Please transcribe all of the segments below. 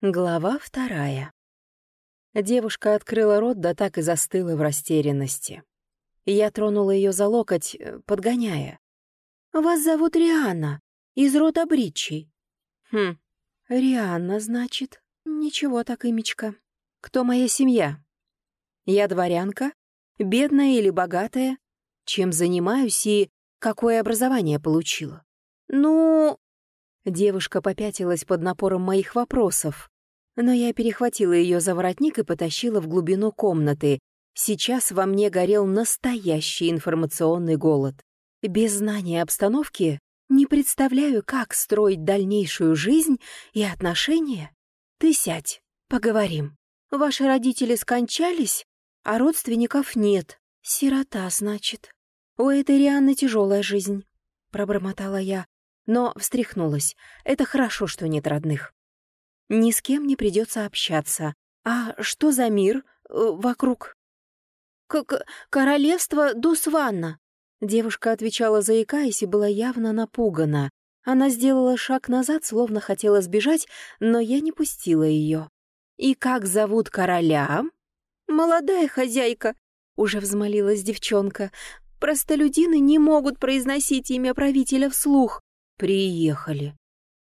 Глава вторая. Девушка открыла рот, да так и застыла в растерянности. Я тронула ее за локоть, э, подгоняя. «Вас зовут Рианна, из рода Бричи». «Хм, Рианна, значит. Ничего так, имечка. Кто моя семья? Я дворянка? Бедная или богатая? Чем занимаюсь и какое образование получила?» «Ну...» Девушка попятилась под напором моих вопросов, но я перехватила ее за воротник и потащила в глубину комнаты. Сейчас во мне горел настоящий информационный голод. Без знания обстановки не представляю, как строить дальнейшую жизнь и отношения. Ты сядь, поговорим. Ваши родители скончались, а родственников нет. Сирота, значит. У этой Рианны тяжелая жизнь, пробормотала я но встряхнулась. Это хорошо, что нет родных. Ни с кем не придется общаться. А что за мир э, вокруг? К -к «Королевство Дусванна», — девушка отвечала, заикаясь, и была явно напугана. Она сделала шаг назад, словно хотела сбежать, но я не пустила ее. «И как зовут короля?» «Молодая хозяйка», — уже взмолилась девчонка. «Простолюдины не могут произносить имя правителя вслух. Приехали.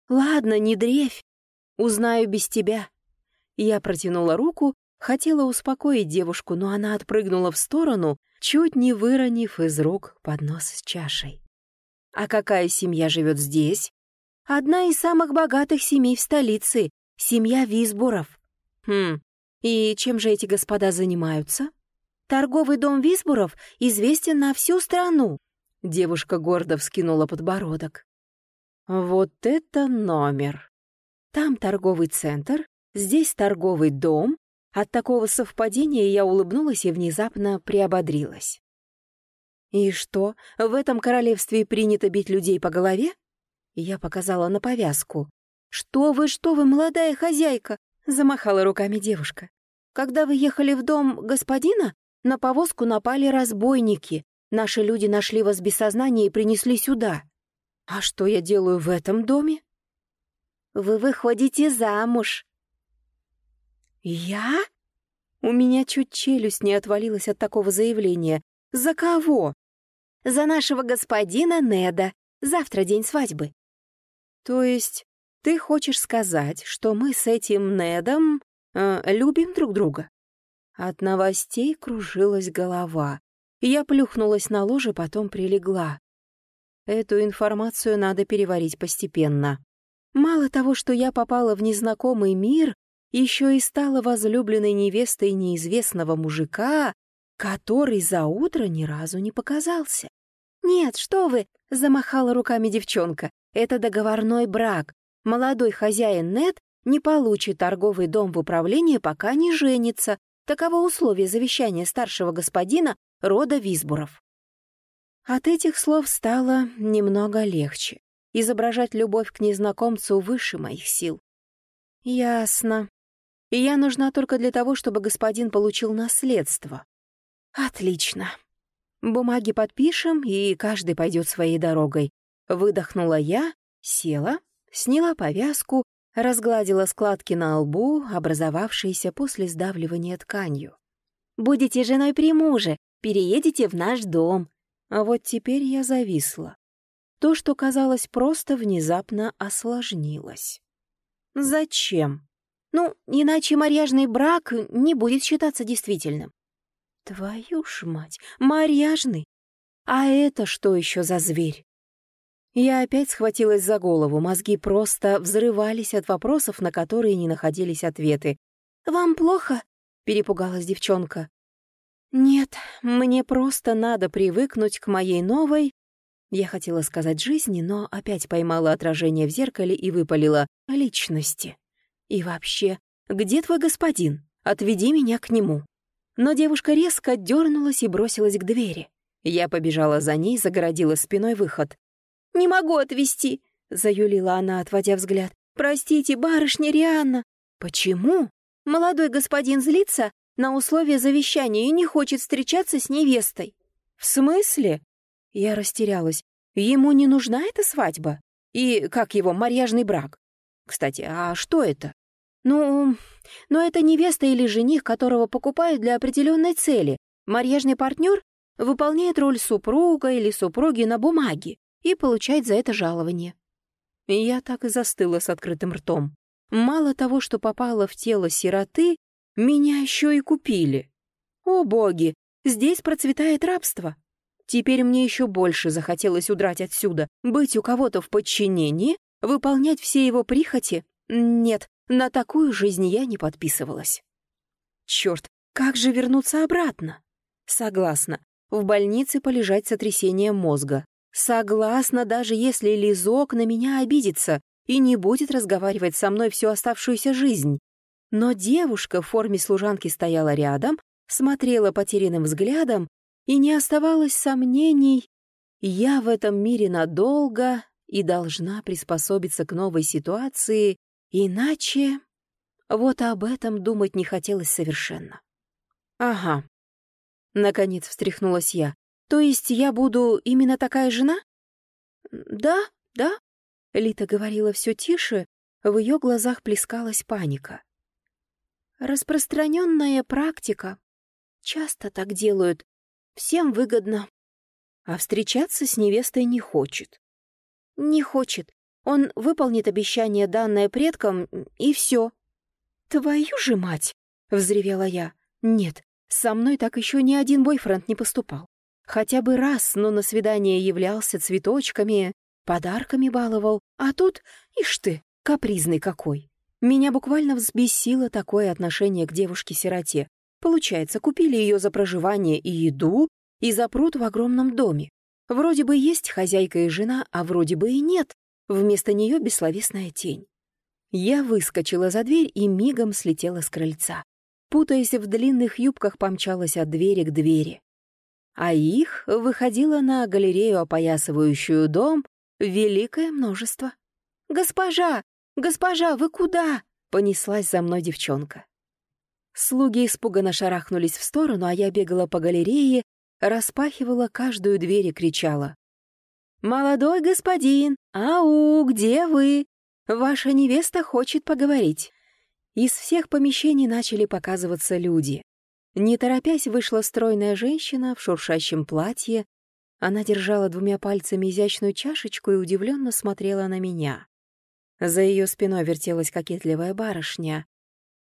Ладно, не дрейфь. Узнаю без тебя. Я протянула руку, хотела успокоить девушку, но она отпрыгнула в сторону, чуть не выронив из рук поднос с чашей. А какая семья живет здесь? Одна из самых богатых семей в столице, семья Висбуров. Хм, и чем же эти господа занимаются? Торговый дом Висбуров известен на всю страну. Девушка гордо вскинула подбородок. Вот это номер! Там торговый центр, здесь торговый дом. От такого совпадения я улыбнулась и внезапно приободрилась. «И что, в этом королевстве принято бить людей по голове?» Я показала на повязку. «Что вы, что вы, молодая хозяйка!» — замахала руками девушка. «Когда вы ехали в дом господина, на повозку напали разбойники. Наши люди нашли вас без сознания и принесли сюда. А что я делаю в этом доме? Вы выходите замуж. Я? У меня чуть челюсть не отвалилась от такого заявления. За кого? За нашего господина Неда. Завтра день свадьбы. То есть ты хочешь сказать, что мы с этим Недом э, любим друг друга? От новостей кружилась голова. Я плюхнулась на ложе, потом прилегла. Эту информацию надо переварить постепенно. Мало того, что я попала в незнакомый мир, еще и стала возлюбленной невестой неизвестного мужика, который за утро ни разу не показался. «Нет, что вы!» — замахала руками девчонка. «Это договорной брак. Молодой хозяин Нет не получит торговый дом в управление, пока не женится. Таково условие завещания старшего господина рода Висбуров». От этих слов стало немного легче. Изображать любовь к незнакомцу выше моих сил. Ясно. И я нужна только для того, чтобы господин получил наследство. Отлично. Бумаги подпишем, и каждый пойдет своей дорогой. Выдохнула я, села, сняла повязку, разгладила складки на лбу, образовавшиеся после сдавливания тканью. «Будете женой при муже, переедете в наш дом», а вот теперь я зависла. То, что казалось просто, внезапно осложнилось. Зачем? Ну, иначе марьяжный брак не будет считаться действительным. Твою ж мать, марьяжный? А это что еще за зверь? Я опять схватилась за голову, мозги просто взрывались от вопросов, на которые не находились ответы. «Вам плохо?» — перепугалась девчонка. Нет, мне просто надо привыкнуть к моей новой... Я хотела сказать жизни, но опять поймала отражение в зеркале и выпалила личности. И вообще, где твой господин? Отведи меня к нему. Но девушка резко дернулась и бросилась к двери. Я побежала за ней, загородила спиной выход. «Не могу отвезти», — заюлила она, отводя взгляд. «Простите, барышня Рианна». «Почему?» «Молодой господин злится, на условия завещания и не хочет встречаться с невестой». «В смысле?» Я растерялась. «Ему не нужна эта свадьба? И как его марьяжный брак? Кстати, а что это?» «Ну, но это невеста или жених, которого покупают для определенной цели. Марьяжный партнер выполняет роль супруга или супруги на бумаге и получает за это жалование». Я так и застыла с открытым ртом. Мало того, что попала в тело сироты, меня еще и купили. О боги, здесь процветает рабство. Теперь мне еще больше захотелось удрать отсюда, быть у кого-то в подчинении, выполнять все его прихоти. Нет, на такую жизнь я не подписывалась. Черт, как же вернуться обратно? Согласна, в больнице полежать сотрясение мозга. Согласна, даже если Лизок на меня обидится и не будет разговаривать со мной всю оставшуюся жизнь. Но девушка в форме служанки стояла рядом, смотрела потерянным взглядом, и не оставалось сомнений, я в этом мире надолго и должна приспособиться к новой ситуации, иначе... Вот об этом думать не хотелось совершенно. «Ага», — наконец встряхнулась я. То есть я буду именно такая жена? Да, да. Лита говорила все тише, в ее глазах плескалась паника. Распространенная практика. Часто так делают. Всем выгодно. А встречаться с невестой не хочет. Не хочет. Он выполнит обещание, данное предкам, и все. «Твою же мать!» — взревела я. «Нет, со мной так еще ни один бойфренд не поступал. Хотя бы раз, но на свидание являлся цветочками, подарками баловал, а тут, ишь ты, капризный какой. Меня буквально взбесило такое отношение к девушке-сироте. Получается, купили ее за проживание и еду и запрут в огромном доме. Вроде бы есть хозяйка и жена, а вроде бы и нет. Вместо нее бессловесная тень. Я выскочила за дверь и мигом слетела с крыльца. Путаясь в длинных юбках, помчалась от двери к двери а их выходило на галерею, опоясывающую дом, великое множество. «Госпожа! Госпожа, вы куда?» — понеслась за мной девчонка. Слуги испуганно шарахнулись в сторону, а я бегала по галерее, распахивала каждую дверь и кричала. «Молодой господин! Ау, где вы? Ваша невеста хочет поговорить». Из всех помещений начали показываться люди. Не торопясь, вышла стройная женщина в шуршащем платье. Она держала двумя пальцами изящную чашечку и удивленно смотрела на меня. За ее спиной вертелась кокетливая барышня.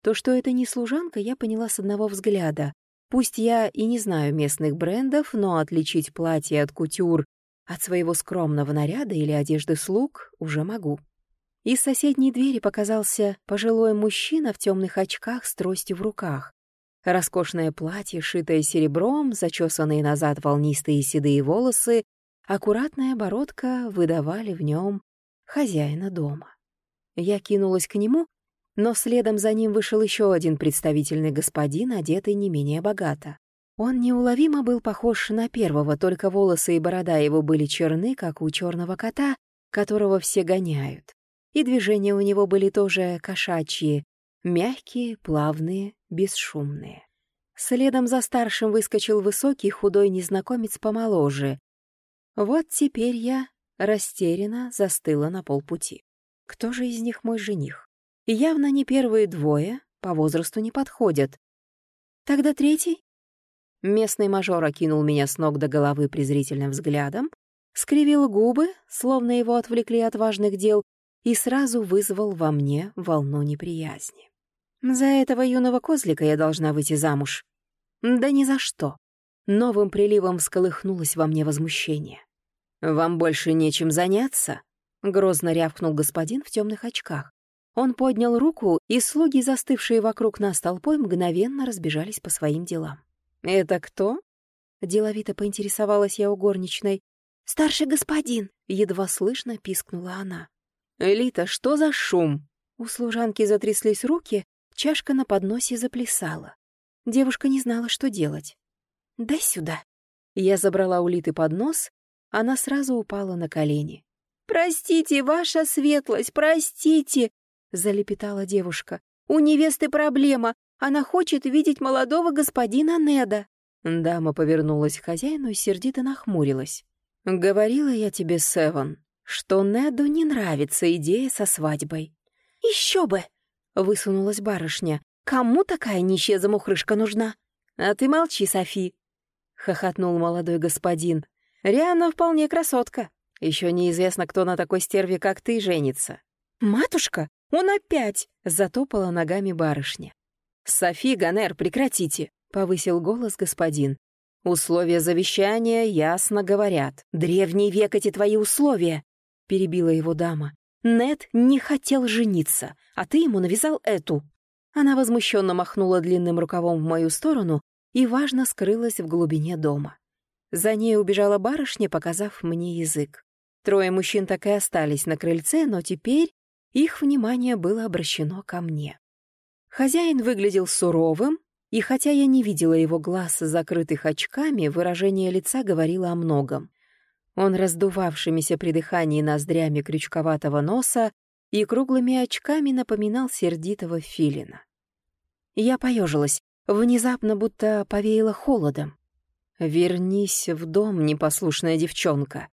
То, что это не служанка, я поняла с одного взгляда. Пусть я и не знаю местных брендов, но отличить платье от кутюр от своего скромного наряда или одежды слуг уже могу. Из соседней двери показался пожилой мужчина в темных очках с тростью в руках. Роскошное платье, шитое серебром, зачесанные назад волнистые седые волосы, аккуратная бородка выдавали в нем хозяина дома. Я кинулась к нему, но следом за ним вышел еще один представительный господин, одетый не менее богато. Он неуловимо был похож на первого, только волосы и борода его были черны, как у черного кота, которого все гоняют. И движения у него были тоже кошачьи, мягкие, плавные, бесшумные. Следом за старшим выскочил высокий худой незнакомец помоложе. Вот теперь я растерянно застыла на полпути. Кто же из них мой жених? Явно не первые двое, по возрасту не подходят. Тогда третий? Местный мажор окинул меня с ног до головы презрительным взглядом, скривил губы, словно его отвлекли от важных дел, и сразу вызвал во мне волну неприязни. За этого юного козлика я должна выйти замуж. Да ни за что. Новым приливом всколыхнулось во мне возмущение. «Вам больше нечем заняться?» — грозно рявкнул господин в темных очках. Он поднял руку, и слуги, застывшие вокруг нас толпой, мгновенно разбежались по своим делам. «Это кто?» — деловито поинтересовалась я у горничной. «Старший господин!» — едва слышно пискнула она. «Элита, что за шум?» У служанки затряслись руки, Чашка на подносе заплясала. Девушка не знала, что делать. «Дай сюда». Я забрала у Литы поднос, она сразу упала на колени. «Простите, ваша светлость, простите!» — залепетала девушка. «У невесты проблема. Она хочет видеть молодого господина Неда». Дама повернулась к хозяину и сердито нахмурилась. «Говорила я тебе, Севен, что Неду не нравится идея со свадьбой». «Еще бы!» — высунулась барышня. «Кому такая нищая замухрышка нужна?» «А ты молчи, Софи», — хохотнул молодой господин. «Риана вполне красотка. Еще неизвестно, кто на такой стерве, как ты, женится». «Матушка, он опять!» — затопала ногами барышня. «Софи, Ганер, прекратите!» — повысил голос господин. «Условия завещания ясно говорят. Древний век эти твои условия!» — перебила его дама. «Нед не хотел жениться, а ты ему навязал эту». Она возмущенно махнула длинным рукавом в мою сторону и, важно, скрылась в глубине дома. За ней убежала барышня, показав мне язык. Трое мужчин так и остались на крыльце, но теперь их внимание было обращено ко мне. Хозяин выглядел суровым, и хотя я не видела его глаз, закрытых очками, выражение лица говорило о многом. Он раздувавшимися при дыхании ноздрями крючковатого носа и круглыми очками напоминал сердитого филина. Я поежилась, внезапно будто повеяло холодом. «Вернись в дом, непослушная девчонка», —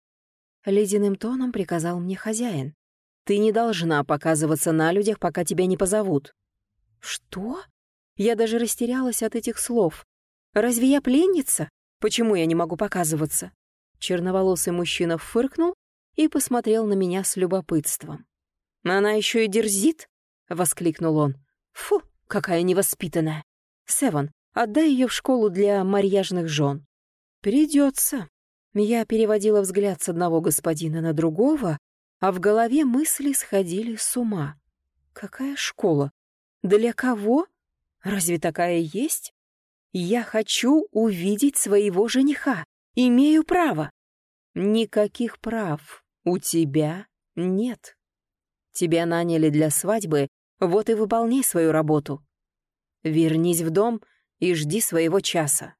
ледяным тоном приказал мне хозяин. «Ты не должна показываться на людях, пока тебя не позовут». «Что?» Я даже растерялась от этих слов. «Разве я пленница? Почему я не могу показываться?» Черноволосый мужчина фыркнул и посмотрел на меня с любопытством. «Она еще и дерзит?» — воскликнул он. «Фу, какая невоспитанная! Севан, отдай ее в школу для марьяжных жен». «Придется». Я переводила взгляд с одного господина на другого, а в голове мысли сходили с ума. «Какая школа? Для кого? Разве такая есть? Я хочу увидеть своего жениха. Имею право. Никаких прав у тебя нет. Тебя наняли для свадьбы, вот и выполняй свою работу. Вернись в дом и жди своего часа.